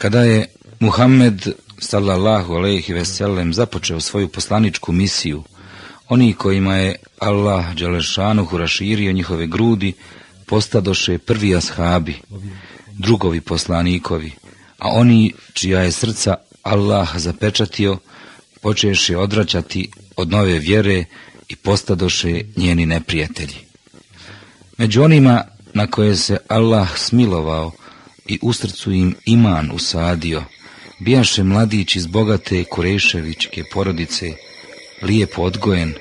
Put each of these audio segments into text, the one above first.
Kada je Muhammed sallallahu alejhi ve sellem započeo svoju poslaničku misiju, oni kojima je Allah Đalešanuhu raširio njihove grudi, postadoše prvi ashabi, drugovi poslanikovi, a oni čija je srca Allah zapečatio, počeše odvraćati od nove vjere i postadoše njeni neprijatelji. Među onima na koje se Allah smilovao i u srcu im iman usadio, bijaše mladić iz bogate Kureševičke porodice, lijepo odgojen,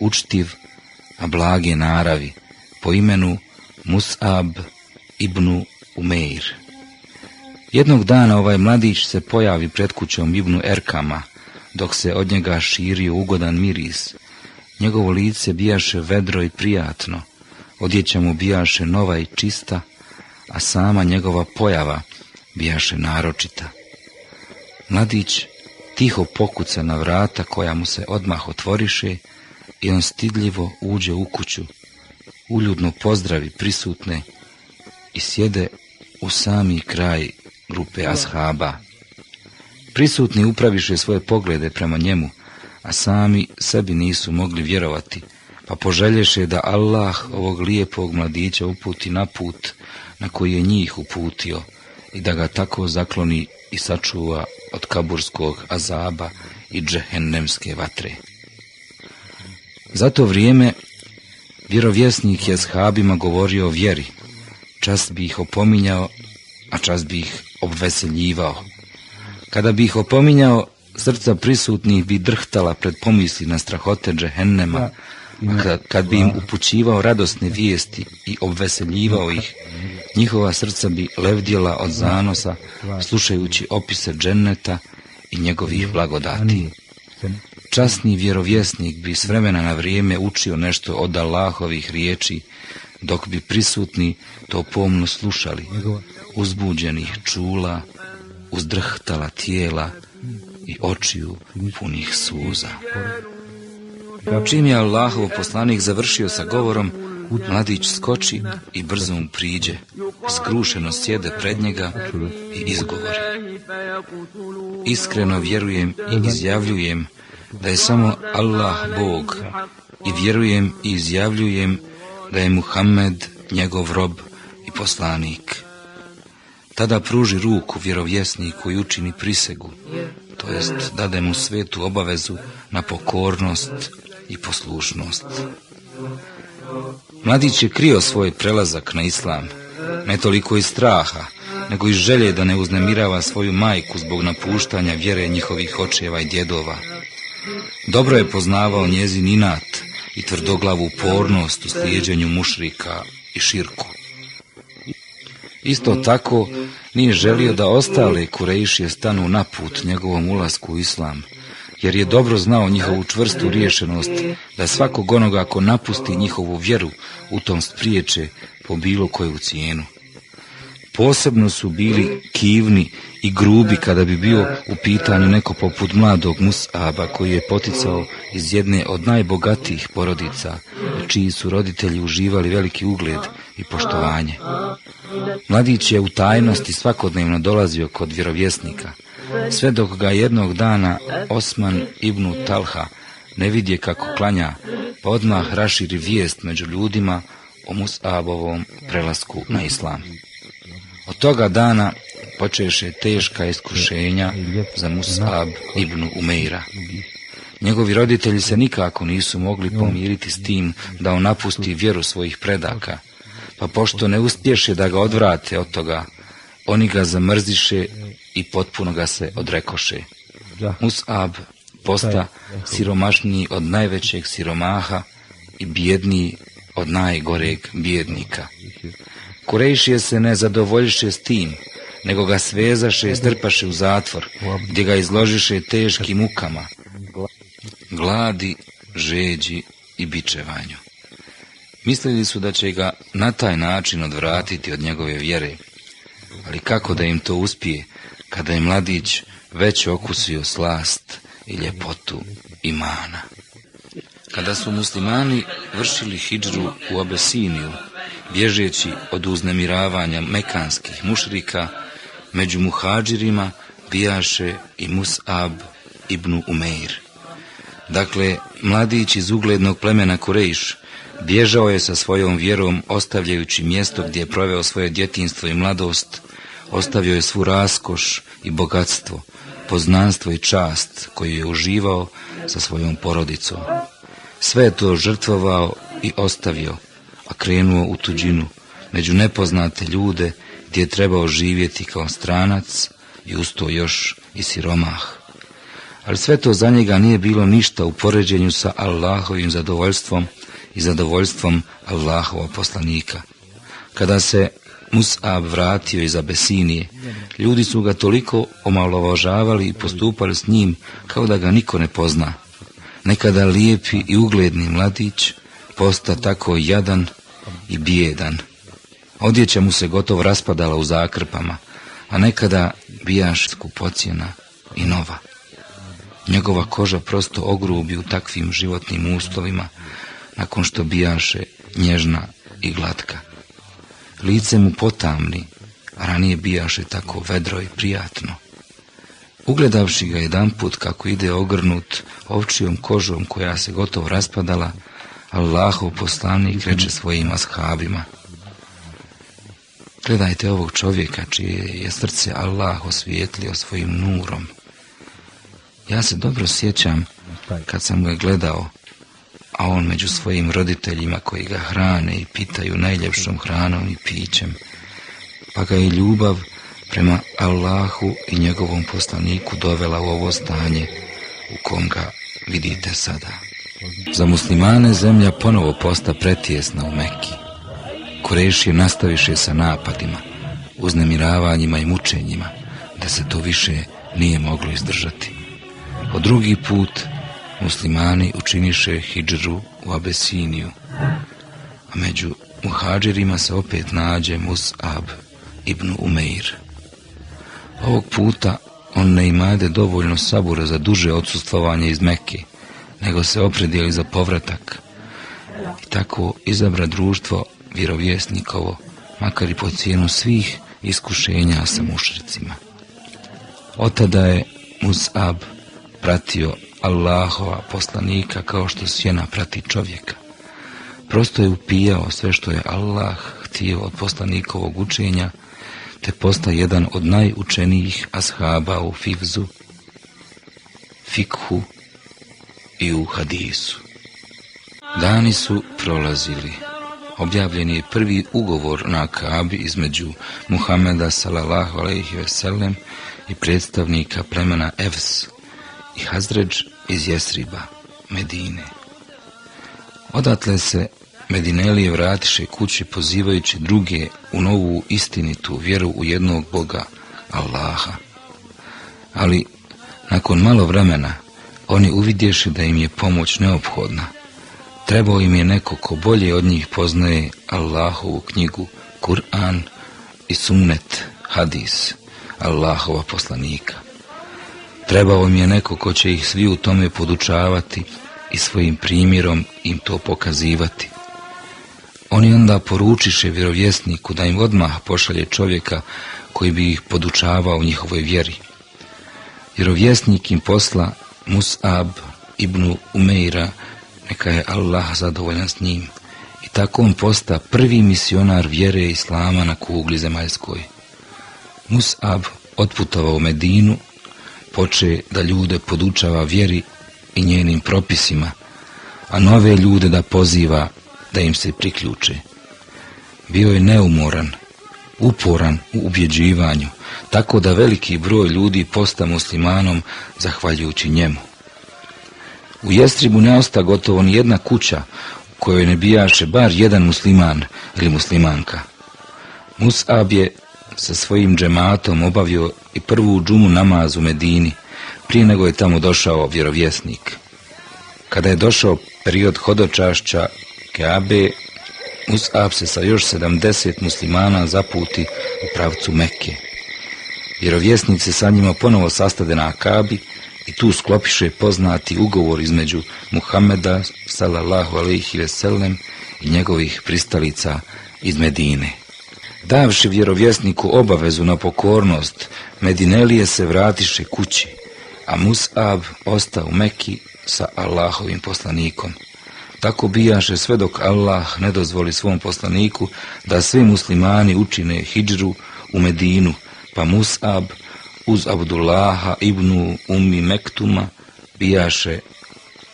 učtiv, a blage naravi, po imenu Mus'ab ibn Umeir. Jednog dana ovaj mladić se pojavi pred kućom Ibnu Erkama, dok se od njega širio ugodan miris. Njegovo lice bijaše vedro i prijatno, odjeća mu bijaše nova i čista, a sama njegova pojava bijaše naročita. Mladić tiho pokuca na vrata koja mu se odmah otvoriše i on stidljivo uđe u kuću, uljudno pozdravi prisutne i sjede u sami kraj grupe ashaba. Prisutni upraviše svoje poglede prema njemu, a sami sebi nisu mogli vjerovati, pa poželješe da Allah ovog lijepog mladića uputi na put na koji je njih uputio i da ga tako zakloni i sačuva od kaburskog azaba i džehennemske vatre. Za to vrijeme vjerovjesnik je s habima govorio o vjeri, čas bi ih opominjao, a čas bi ih obveseljivao. Kada bi ih opominjao, srca prisutnih bi drhtala pred pomisli na strahote džehennema, kad bi im upućivao radosne vijesti i obveseljivao ih, njihova srca bi levdjela od zanosa, slušajući opise dženneta i njegovih blagodati. Časni vjerovjesnik bi s vremena na vrijeme učio nešto od Allahovih riječi, dok bi prisutni to pomno slušali, uzbuđenih čula, uzdrhtala tijela i očiju punih suza. Čim je Allahov poslanik završio sa govorom, mladić skoči i brzo mu priđe, skrušeno sjede pred njega i izgovori. Iskreno vjerujem i izjavljujem da je samo Allah Bog i vjerujem i izjavljujem da je Muhammed njegov rob i poslanik. Tada pruži ruku vjerovjesniku i učini prisegu, to jest dade mu svetu obavezu na pokornost i poslušnost. Mladić je krio svoj prelazak na islam, ne toliko iz straha, nego iz želje da ne uznemirava svoju majku zbog napuštanja vjere njihovih očeva i djedova. Dobro je poznavao njezin inat i tvrdoglavu upornost u slijeđenju mušrika i širku. Isto tako nije želio da ostale kurejšije stanu na put njegovom ulasku u islam, jer je dobro znao njihovu čvrstu riješenost da svakog onoga ako napusti njihovu vjeru u tom spriječe po bilo koju cijenu. Posebno su bili kivni i grubi kada bi bio u pitanju neko poput mladog Musaba koji je poticao iz jedne od najbogatijih porodica, čiji su roditelji uživali veliki ugled i poštovanje. Mladić je u tajnosti svakodnevno dolazio kod vjerovjesnika, sve dok ga jednog dana Osman ibn Talha ne vidje kako klanja, pa odmah raširi vijest među ljudima o Musabovom prelasku na islam. Od toga dana počeše teška iskušenja za Musab ibn Umeira. Njegovi roditelji se nikako nisu mogli pomiriti s tim da on napusti vjeru svojih predaka, pa pošto ne uspješe da ga odvrate od toga, oni ga zamrziše i potpuno ga se odrekoše. Musab posta siromašniji od najvećeg siromaha i bjedniji od najgoreg bjednika. Kurejšije se ne zadovoljiše s tim, nego ga svezaše i strpaše u zatvor, gdje ga izložiše teškim mukama, gladi, žeđi i bičevanju. Mislili su da će ga na taj način odvratiti od njegove vjere, ali kako da im to uspije, kada je mladić već okusio slast i ljepotu imana. Kada su muslimani vršili hidžru u Abesiniju, bježeći od uznemiravanja mekanskih mušrika, Među muhađirima bijaše i Mus'ab ibn Umeir. Dakle, mladić iz uglednog plemena Kurejš bježao je sa svojom vjerom ostavljajući mjesto gdje je proveo svoje djetinstvo i mladost, ostavio je svu raskoš i bogatstvo, poznanstvo i čast koju je uživao sa svojom porodicom. Sve je to žrtvovao i ostavio, a krenuo u tuđinu, među nepoznate ljude gdje je trebao živjeti kao stranac i usto još i siromah. Ali sve to za njega nije bilo ništa u poređenju sa Allahovim zadovoljstvom i zadovoljstvom Allahova poslanika. Kada se Mus'ab vratio iz Abesinije, ljudi su ga toliko omalovažavali i postupali s njim kao da ga niko ne pozna. Nekada lijepi i ugledni mladić posta tako jadan i bijedan. Odjeća mu se gotovo raspadala u zakrpama, a nekada bijaš skupocjena i nova. Njegova koža prosto ogrubi u takvim životnim uslovima, nakon što bijaše nježna i glatka. Lice mu potamni, a ranije bijaše tako vedro i prijatno. Ugledavši ga jedan put kako ide ogrnut ovčijom kožom koja se gotovo raspadala, Allahov poslanik reče svojim ashabima. Gledajte ovog čovjeka čije je srce Allah osvijetlio svojim nurom. Ja se dobro sjećam kad sam ga gledao, a on među svojim roditeljima koji ga hrane i pitaju najljepšom hranom i pićem, pa ga i ljubav prema Allahu i njegovom poslaniku dovela u ovo stanje u kom ga vidite sada. Za muslimane zemlja ponovo posta pretjesna u Mekki. Kurešije nastaviše sa napadima, uznemiravanjima i mučenjima, da se to više nije moglo izdržati. Po drugi put muslimani učiniše hijđru u Abesiniju, a među muhađirima se opet nađe Mus'ab ibn Umeir. Ovog puta on ne imade dovoljno sabura za duže odsustvovanje iz Mekke, nego se opredijeli za povratak i tako izabra društvo vjerovjesnikovo, makar i po cijenu svih iskušenja sa mušricima. Otada je Mus'ab pratio Allahova poslanika kao što sjena prati čovjeka. Prosto je upijao sve što je Allah htio od poslanikovog učenja, te posta jedan od najučenijih ashaba u fivzu, fikhu i u hadisu. Dani su prolazili. Objavljen je prvi ugovor na Akabi između Muhameda sallallahu alaihi veselem i predstavnika plemena Evs i Hazređ iz Jesriba, Medine. Odatle se Medinelije vratiše kući pozivajući druge u novu istinitu vjeru u jednog Boga, Allaha. Ali nakon malo vremena oni uvidješe da im je pomoć neophodna. Trebao im je neko ko bolje od njih poznaje Allahovu knjigu, Kur'an i sunnet, hadis, Allahova poslanika. Trebao im je neko ko će ih svi u tome podučavati i svojim primjerom im to pokazivati. Oni onda poručiše vjerovjesniku da im odmah pošalje čovjeka koji bi ih podučavao u njihovoj vjeri. Vjerovjesnik im posla Mus'ab ibn Umeira, neka je Allah zadovoljan s njim. I tako on posta prvi misionar vjere Islama na kugli zemaljskoj. Mus'ab otputovao Medinu, poče da ljude podučava vjeri i njenim propisima, a nove ljude da poziva da im se priključe. Bio je neumoran, uporan u ubjeđivanju, tako da veliki broj ljudi posta muslimanom zahvaljujući njemu. U Jestribu ne osta gotovo ni jedna kuća u kojoj ne bijaše bar jedan musliman ili muslimanka. Mus'ab je sa svojim džematom obavio i prvu džumu namaz u Medini, prije nego je tamo došao vjerovjesnik. Kada je došao period hodočašća Keabe, Mus'ab se sa još sedamdeset muslimana zaputi u pravcu Mekke. Vjerovjesnik se sa njima ponovo sastade na Akabi i tu sklopiše poznati ugovor između Muhameda sallallahu alaihi sellem i njegovih pristalica iz Medine. Davši vjerovjesniku obavezu na pokornost, Medinelije se vratiše kući, a Mus'ab ostao u Meki sa Allahovim poslanikom. Tako bijaše sve dok Allah ne dozvoli svom poslaniku da svi muslimani učine hijđru u Medinu, pa Mus'ab uz Abdullaha ibn Ummi Mektuma bijaše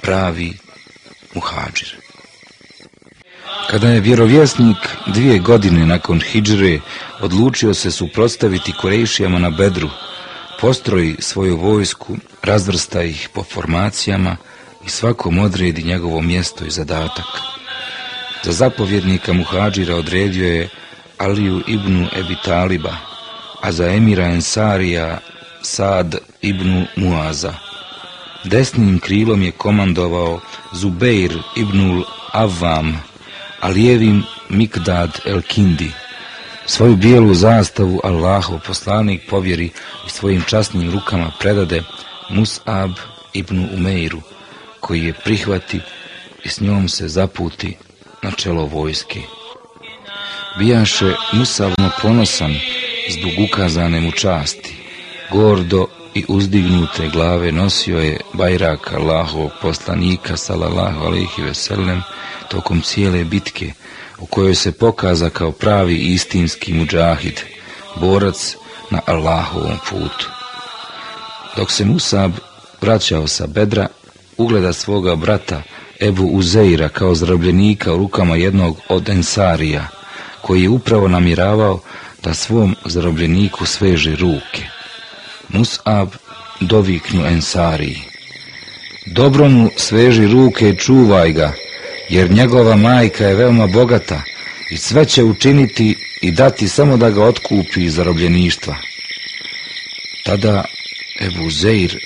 pravi muhađir. Kada je vjerovjesnik dvije godine nakon hijđre odlučio se suprotstaviti Korejšijama na Bedru, postroji svoju vojsku, razvrsta ih po formacijama i svakom odredi njegovo mjesto i zadatak. Za zapovjednika muhađira odredio je Aliju ibn Ebi Taliba, a za emira Ensarija Sad ibn Muaza. Desnim krilom je komandovao Zubeir ibnul Avam, a lijevim Mikdad el Kindi. Svoju bijelu zastavu Allahov poslanik povjeri i svojim časnim rukama predade Mus'ab ibn Umeiru, koji je prihvati i s njom se zaputi na čelo vojske. Bijaše Musavno ponosan zbog ukazane mu časti. Gordo i uzdignute glave nosio je bajrak Allahovog poslanika sallallahu alaihi veselem tokom cijele bitke u kojoj se pokaza kao pravi istinski muđahid, borac na Allahovom putu. Dok se Musab vraćao sa bedra, ugleda svoga brata Ebu Uzeira kao zrabljenika u rukama jednog od Ensarija, koji je upravo namiravao da svom zarobljeniku sveže ruke. Mus'ab doviknu Ensariji. Dobro mu sveži ruke i čuvaj ga, jer njegova majka je veoma bogata i sve će učiniti i dati samo da ga otkupi iz zarobljeništva. Tada Ebu Zeir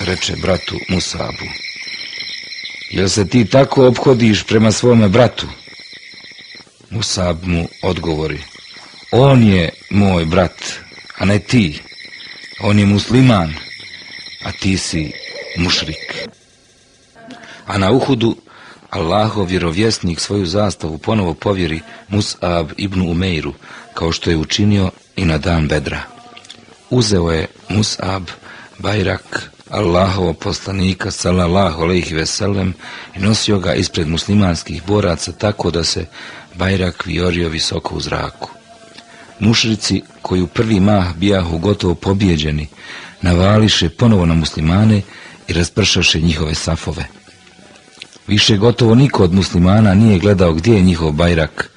reče bratu Musabu, jel se ti tako obhodiš prema svome bratu? Musab mu odgovori, on je moj brat, a ne ti. On je musliman, a ti si mušrik. A na Uhudu Allahov vjerovjesnik svoju zastavu ponovo povjeri Mus'ab ibn Umeiru, kao što je učinio i na dan Bedra. Uzeo je Mus'ab bajrak Allahovo poslanika sallallahu alejhi ve sellem i nosio ga ispred muslimanskih boraca tako da se bajrak viorio visoko u zraku. Mušrici koji u prvi mah bijahu gotovo pobjeđeni, navališe ponovo na muslimane i raspršaše njihove safove. Više gotovo niko od muslimana nije gledao gdje je njihov bajrak,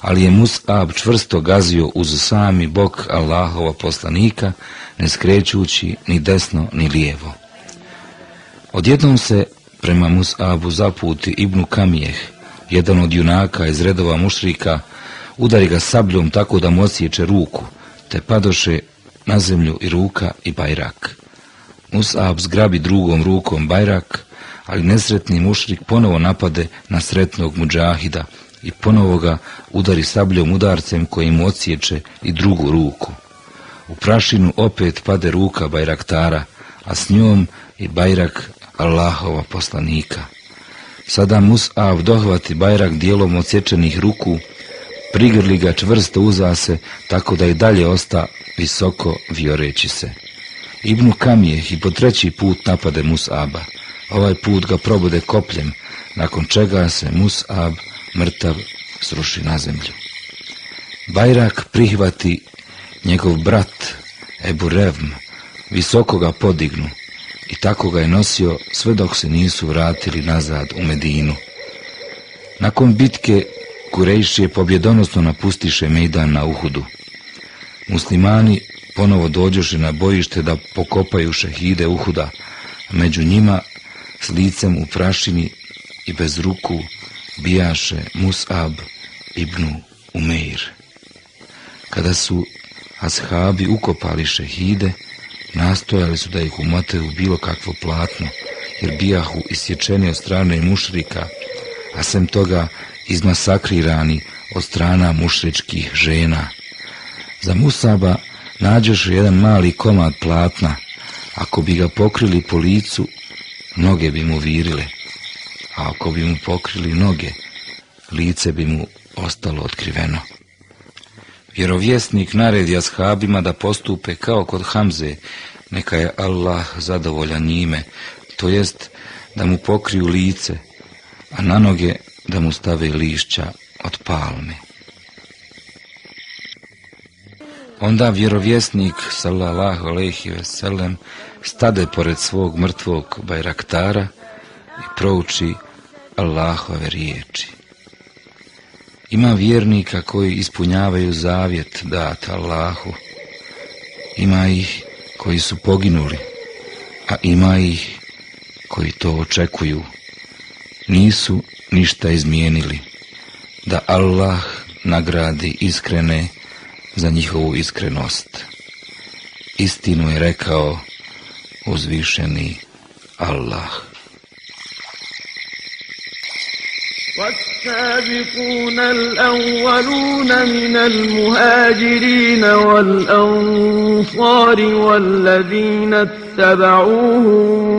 ali je Mus'ab čvrsto gazio uz sami bok Allahova poslanika, ne skrećući ni desno ni lijevo. Odjednom se prema Mus'abu zaputi Ibnu Kamijeh, jedan od junaka iz redova mušrika, udari ga sabljom tako da mu osjeće ruku, te padoše na zemlju i ruka i bajrak. Mus'ab zgrabi drugom rukom bajrak, ali nesretni mušrik ponovo napade na sretnog muđahida i ponovo ga udari sabljom udarcem koji mu odsjeće i drugu ruku. U prašinu opet pade ruka bajraktara, a s njom i bajrak Allahova poslanika. Sada Mus'av dohvati bajrak dijelom odsječenih ruku, prigrli ga čvrsto uzase, tako da i dalje osta visoko vioreći se. Ibnu Kamijeh i po treći put napade Mus'aba. Ovaj put ga probude kopljem, nakon čega se Mus'ab mrtav sruši na zemlju. Bajrak prihvati njegov brat Ebu Revm, visoko ga podignu i tako ga je nosio sve dok se nisu vratili nazad u Medinu. Nakon bitke Kurejšije pobjedonosno napustiše Mejdan na Uhudu. Muslimani ponovo dođoše na bojište da pokopaju šehide Uhuda, među njima s licem u prašini i bez ruku bijaše Mus'ab ibn Umeir. Kada su ashabi ukopali šehide, nastojali su da ih umate u bilo kakvo platno, jer bijahu isječeni od strane mušrika, a sem toga izmasakrirani od strana mušričkih žena. Za Musaba nađeš jedan mali komad platna, ako bi ga pokrili po licu, noge bi mu virile, a ako bi mu pokrili noge, lice bi mu ostalo otkriveno. Vjerovjesnik naredi ashabima da postupe kao kod Hamze, neka je Allah zadovoljan njime, to jest da mu pokriju lice, a na noge da mu stave lišća od palme. Onda vjerovjesnik, sallallahu alaihi veselem, stade pored svog mrtvog bajraktara i prouči Allahove riječi. Ima vjernika koji ispunjavaju zavjet dat Allahu. Ima ih koji su poginuli, a ima ih koji to očekuju Nisu ništa izmijenili, da Allah nagradi iskrene za njihovu iskrenost. Istinu je rekao uzvišeni Allah. والسابقون الأولون من المهاجرين والأنصار والذين اتبعوهم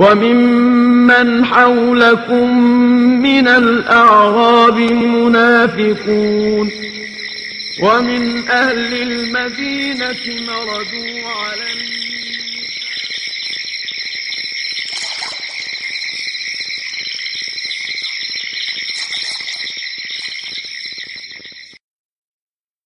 وممن حولكم من الأعراب منافقون ومن أهل المدينة مردوا على النار